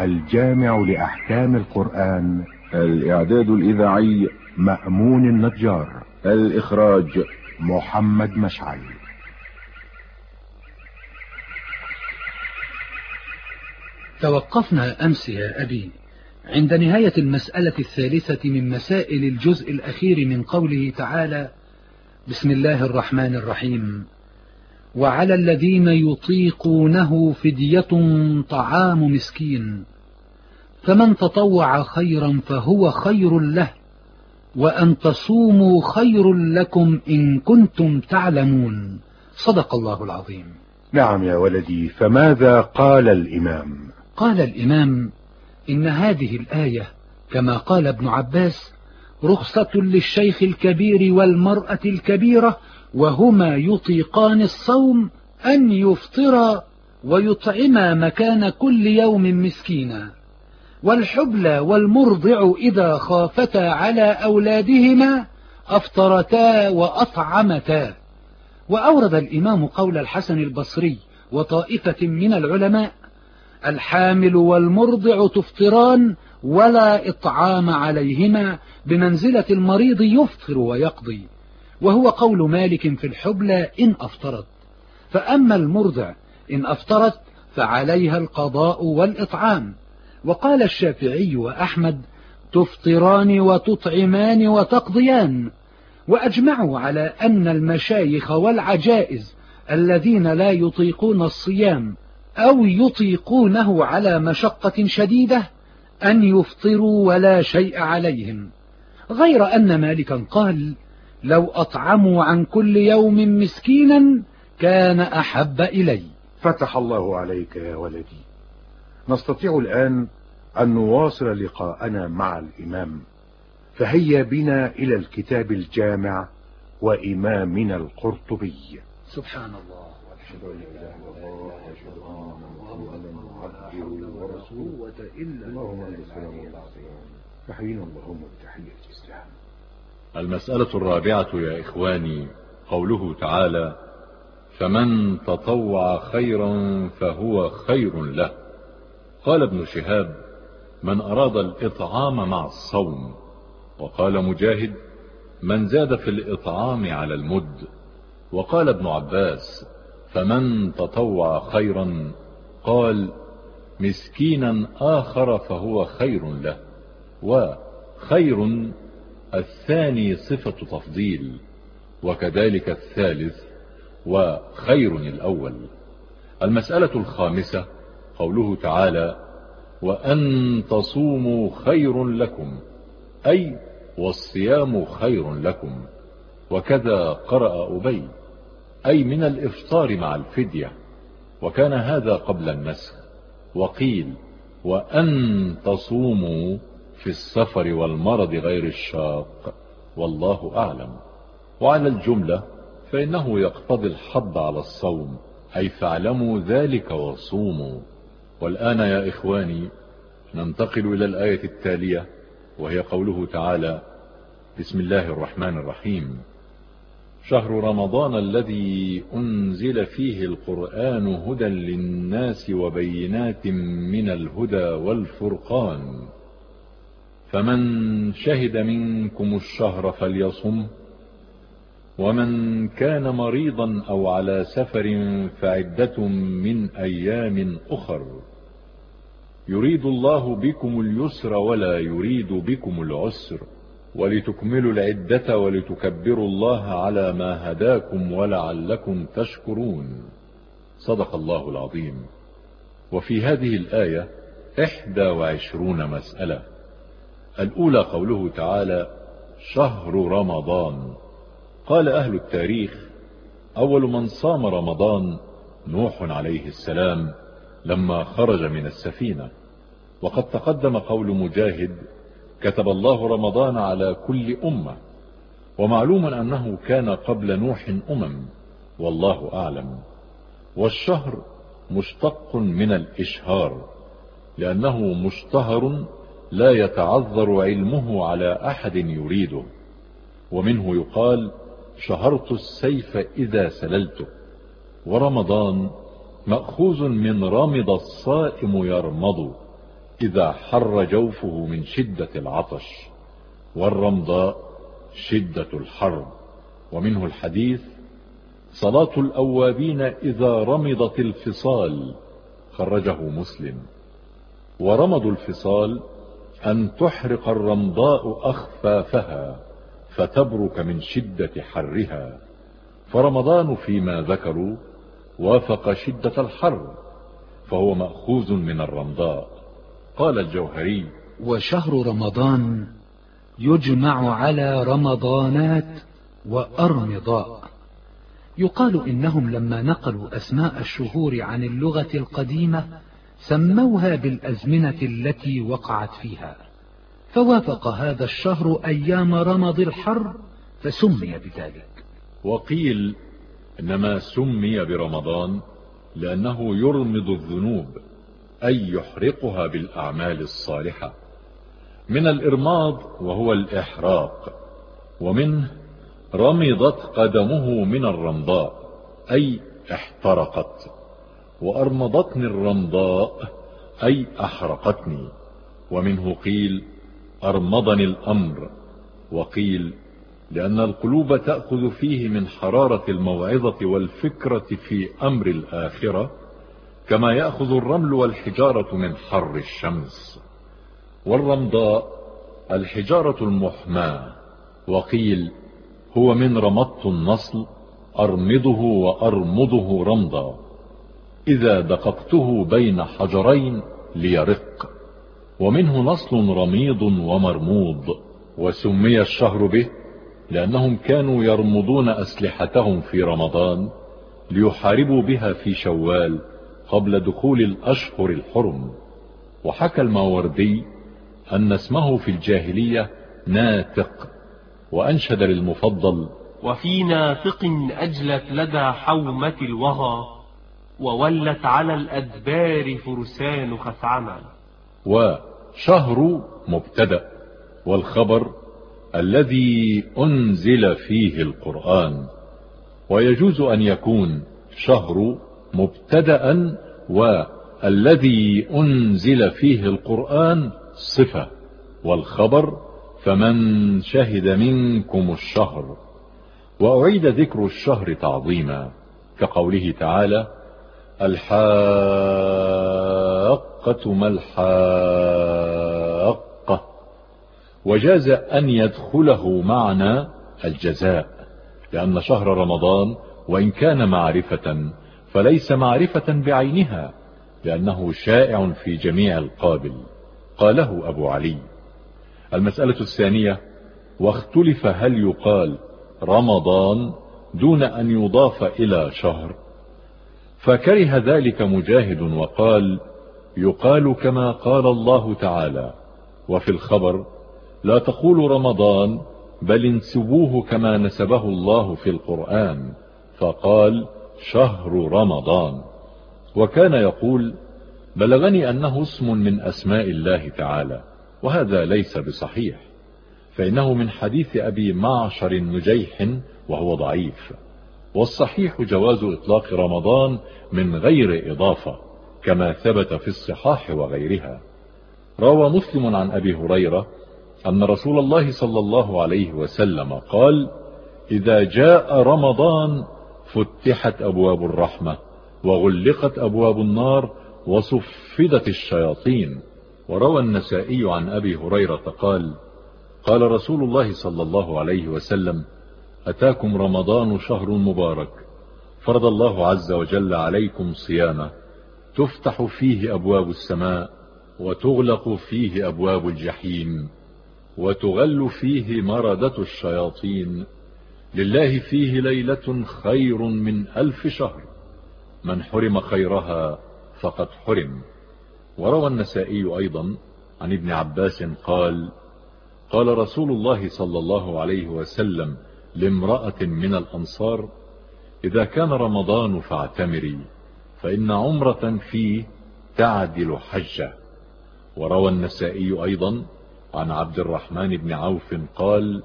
الجامع لأحكام القرآن. الإعداد الإذاعي مأمون النجار. الإخراج محمد مشعل. توقفنا أمس يا أبي. عند نهاية المسألة الثالثة من مسائل الجزء الأخير من قوله تعالى بسم الله الرحمن الرحيم. وعلى الذين يطيقونه فدية طعام مسكين. فمن تطوع خيرا فهو خير له وأن تصوموا خير لكم إن كنتم تعلمون. صدق الله العظيم. نعم يا ولدي فماذا قال الإمام؟ قال الإمام إن هذه الآية كما قال ابن عباس رخصة للشيخ الكبير والمرأة الكبيرة وهما يطيقان الصوم أن يفطرا ويطعما مكان كل يوم مسكينا. والحبلى والمرضع إذا خافتا على أولادهما أفطرتا وأطعمتا. وأورد الإمام قول الحسن البصري وطائفة من العلماء الحامل والمرضع تفطران ولا إطعام عليهما بمنزلة المريض يفطر ويقضي. وهو قول مالك في الحبلى إن أفطرت. فأما المرضع إن أفطرت فعليها القضاء والإطعام. وقال الشافعي وأحمد تفطران وتطعمان وتقضيان. وأجمعوا على أن المشايخ والعجائز الذين لا يطيقون الصيام أو يطيقونه على مشقة شديدة أن يفطروا ولا شيء عليهم. غير أن مالكا قال لو أطعموا عن كل يوم مسكينا كان أحب إلي. فتح الله عليك يا ولدي. نستطيع الآن أن نواصل لقاءنا مع الإمام. فهيا بنا إلى الكتاب الجامع وإمامنا القرطبي. سبحان الله والحمد لله وأشهد أن محمدا عبده ورسوله. إلا اللهم السلام تحيينا اللهم بتحية الإسلام. المسألة الرابعة يا إخواني قوله تعالى فمن تطوع خيرا فهو خير له. قال ابن شهاب من أراد الإطعام مع الصوم. وقال مجاهد من زاد في الإطعام على المد. وقال ابن عباس فمن تطوع خيرا قال مسكينا آخر فهو خير له. وخير الثاني صفة تفضيل وكذلك الثالث وخير الأول. المسألة الخامسة قوله تعالى وأن تصوموا خير لكم أي والصيام خير لكم. وكذا قرأ أبي أي من الإفطار مع الفدية. وكان هذا قبل النسخ. وقيل وأن تصوموا في السفر والمرض غير الشاق والله أعلم. وعلى الجملة فإنه يقتضي الحض على الصوم أي فاعلموا ذلك وصوموا. والآن يا إخواني ننتقل إلى الآية التالية وهي قوله تعالى بسم الله الرحمن الرحيم. شهر رمضان الذي أنزل فيه القرآن هدى للناس وبينات من الهدى والفرقان. فمن شهد منكم الشهر فليصم ومن كان مريضا أو على سفر فعدة من أيام أخر. يريد الله بكم اليسر ولا يريد بكم العسر ولتكملوا العدة ولتكبروا الله على ما هداكم ولعلكم تشكرون. صدق الله العظيم. وفي هذه الآية إحدى وعشرون مسألة. الأولى قوله تعالى شهر رمضان. قال أهل التاريخ أول من صام رمضان نوح عليه السلام لما خرج من السفينة. وقد تقدم قول مجاهد كتب الله رمضان على كل أمة ومعلوم أنه كان قبل نوح أمم والله أعلم. والشهر مشتق من الإشهار لأنه مشتهر لا يتعذر علمه على أحد يريده. ومنه يقال شهرت السيف إذا سللته ورمضان مأخوذ من رمض الصائم يرمض إذا حر جوفه من شدة العطش. والرمضاء شدة الحر ومنه الحديث صلاة الأوابين إذا رمضت الفصال خرجه مسلم. ورمض الفصال أن تحرق الرمضاء أخفافها فتبرك من شدة حرها. فرمضان فيما ذكروا وافق شدة الحر فهو مأخوذ من الرمضاء. قال الجوهري وشهر رمضان يجمع على رمضانات وأرمضاء. يقال إنهم لما نقلوا أسماء الشهور عن اللغة القديمة سموها بالأزمنة التي وقعت فيها. فوافق هذا الشهر أيام رمض الحر فسمي بذلك. وقيل إنما سمي برمضان لأنه يرمض الذنوب أي يحرقها بالأعمال الصالحة. من الإرماض وهو الإحراق ومنه رمضت قدمه من الرمضاء أي احترقت. وأرمضتني الرمضاء أي أحرقتني. ومنه قيل أرمضني الأمر. وقيل لأن القلوب تأخذ فيه من حرارة الموعظة والفكرة في أمر الآخرة كما يأخذ الرمل والحجارة من حر الشمس. والرمضاء الحجارة المحماة. وقيل هو من رمضت النصل أرمضه وأرمضه رمضا إذا دققته بين حجرين ليرق. ومنه نصل رميض ومرموض. وسمي الشهر به لأنهم كانوا يرمضون أسلحتهم في رمضان ليحاربوا بها في شوال قبل دخول الأشهر الحرم. وحكى الماوردي أن اسمه في الجاهلية ناتق وأنشد للمفضل وفي نافق أجلت لدى حومة الوغى. وولت على الأدبار فرسان خثعما. وشهر مبتدأ والخبر الذي أنزل فيه القرآن. ويجوز أن يكون شهر مبتدأ والذي أنزل فيه القرآن صفة والخبر فمن شهد منكم الشهر. وأعيد ذكر الشهر تعظيما كقوله تعالى الحاقة ما الحاقة؟ وجاز أن يدخله معنى الجزاء لأن شهر رمضان وإن كان معرفة فليس معرفة بعينها لأنه شائع في جميع القابل قاله أبو علي. المسألة الثانية واختلف هل يقال رمضان دون أن يضاف إلى شهر؟ فكره ذلك مجاهد وقال يقال كما قال الله تعالى وفي الخبر لا تقول رمضان بل انسبوه كما نسبه الله في القرآن فقال شهر رمضان. وكان يقول بلغني أنه اسم من أسماء الله تعالى وهذا ليس بصحيح فإنه من حديث أبي معشر نجيح وهو ضعيف. والصحيح جواز إطلاق رمضان من غير إضافة كما ثبت في الصحاح وغيرها. روى مسلم عن أبي هريرة أن رسول الله صلى الله عليه وسلم قال إذا جاء رمضان فتحت أبواب الرحمة وغلقت أبواب النار وصفدت الشياطين وروى النسائي عن أبي هريرة قال قال رسول الله صلى الله عليه وسلم أتاكم رمضان شهر مبارك. فرض الله عز وجل عليكم صيامه. تفتح فيه أبواب السماء وتغلق فيه أبواب الجحيم وتغل فيه مردة الشياطين. لله فيه ليلة خير من ألف شهر. من حرم خيرها فقد حرم. وروى النسائي أيضا عن ابن عباس قال قال رسول الله صلى الله عليه وسلم لامرأة من الأنصار إذا كان رمضان فاعتمري فإن عمرة فيه تعدل حجة. وروى النسائي أيضا عن عبد الرحمن بن عوف قال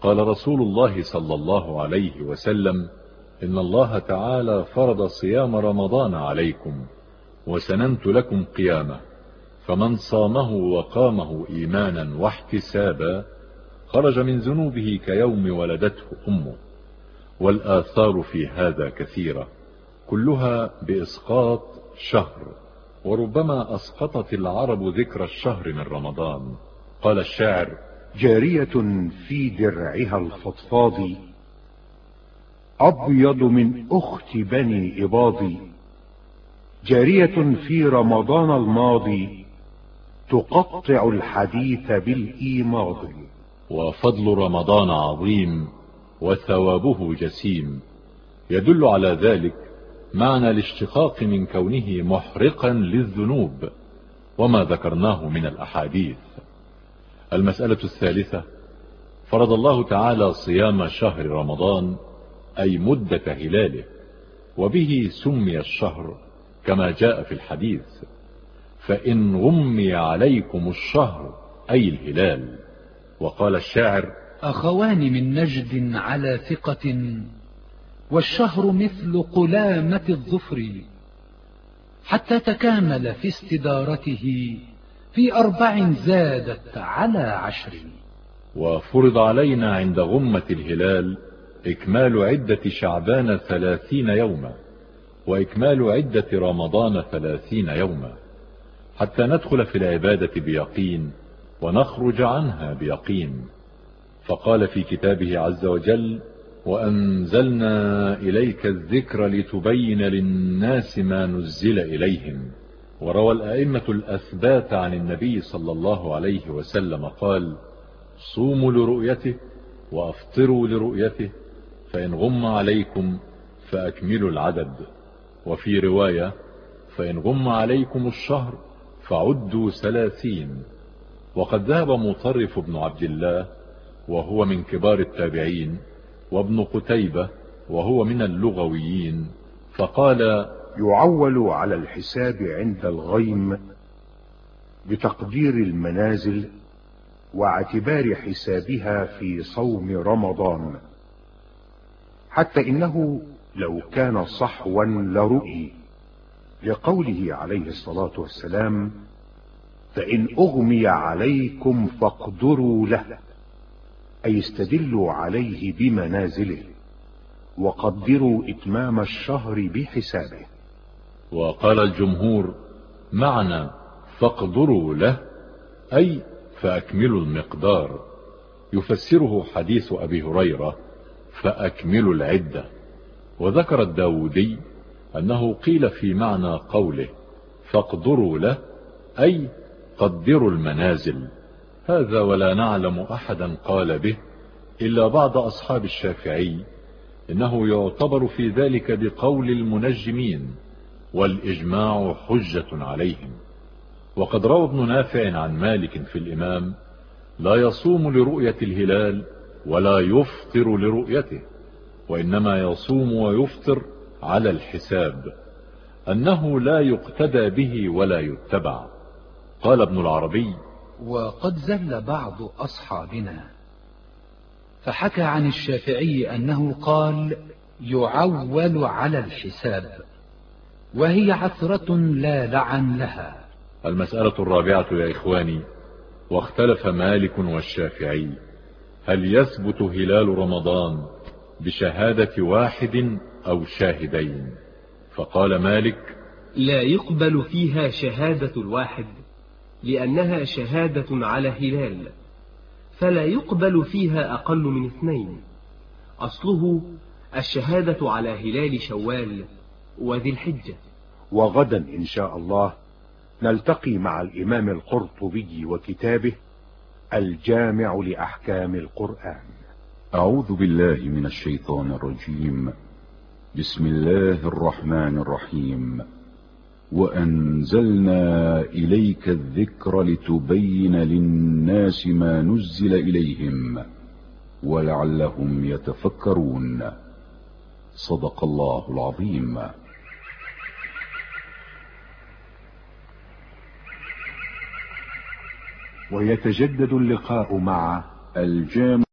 قال رسول الله صلى الله عليه وسلم إن الله تعالى فرض صيام رمضان عليكم وسننت لكم قيامه فمن صامه وقامه إيمانا واحتسابا خرج من ذنوبه كيوم ولدته أمه. والآثار في هذا كثيرة. كلها بإسقاط شهر. وربما أسقطت العرب ذكر الشهر من رمضان. قال الشاعر جارية في درعها الفضفاض أبيض من أخت بني إباض. جارية في رمضان الماضي تقطع الحديث بالإيماض. وفضل رمضان عظيم وثوابه جسيم. يدل على ذلك معنى الاشتقاق من كونه محرقا للذنوب وما ذكرناه من الأحاديث. المسألة الثالثة فرض الله تعالى صيام شهر رمضان أي مدة هلاله وبه سمي الشهر كما جاء في الحديث فإن غمي عليكم الشهر أي الهلال. وقال الشاعر أخوان من نجد على ثقة والشهر مثل قلامة الظفر. حتى تكامل في استدارته في أربع زادت على عشر. وفرض علينا عند غمة الهلال إكمال عدة شعبان ثلاثين يوما وإكمال عدة رمضان ثلاثين يوما. حتى ندخل في العبادة بيقين ونخرج عنها بيقين. فقال في كتابه عز وجل وأنزلنا إليك الذكر لتبين للناس ما نزل إليهم. وروى الأئمة الأثبات عن النبي صلى الله عليه وسلم قال صوموا لرؤيته وأفطروا لرؤيته فإن غم عليكم فأكملوا العدد. وفي رواية فإن غم عليكم الشهر فعدوا ثلاثين. وقد ذهب مطرف بن عبد الله وهو من كبار التابعين وابن قتيبة وهو من اللغويين فقال يعول على الحساب عند الغيم بتقدير المنازل واعتبار حسابها في صوم رمضان حتى إنه لو كان صحوا لرؤي لقوله عليه الصلاة والسلام فإن أغمي عليكم فاقدروا له أي استدلوا عليه بمنازله وقدروا إتمام الشهر بحسابه. وقال الجمهور معنى فاقدروا له أي فأكملوا المقدار. يفسره حديث أبي هريرة فأكملوا العدة. وذكر الداودي أنه قيل في معنى قوله فاقدروا له أي قدروا المنازل. هذا ولا نعلم أحدا قال به إلا بعض أصحاب الشافعي إنه يعتبر في ذلك بقول المنجمين والإجماع حجة عليهم. وقد روى ابن نافع عن مالك في الإمام لا يصوم لرؤية الهلال ولا يفطر لرؤيته وإنما يصوم ويفطر على الحساب أنه لا يقتدى به ولا يتبع. قال ابن العربي وقد زل بعض أصحابنا فحكى عن الشافعي أنه قال يعول على الحساب وهي عثرة لا لعن لها. المسألة الرابعة يا إخواني واختلف مالك والشافعي هل يثبت هلال رمضان بشهادة واحد أو شاهدين؟ فقال مالك لا يقبل فيها شهادة الواحد. لأنها شهادة على هلال فلا يقبل فيها أقل من اثنين. أصله الشهادة على هلال شوال وذي الحجة. وغدا إن شاء الله نلتقي مع الإمام القرطبي وكتابه الجامع لأحكام القرآن. أعوذ بالله من الشيطان الرجيم. بسم الله الرحمن الرحيم. وأنزلنا إليك الذكر لتبين للناس ما نزل إليهم ولعلهم يتفكرون. صدق الله العظيم. ويتجدد اللقاء مع الجامع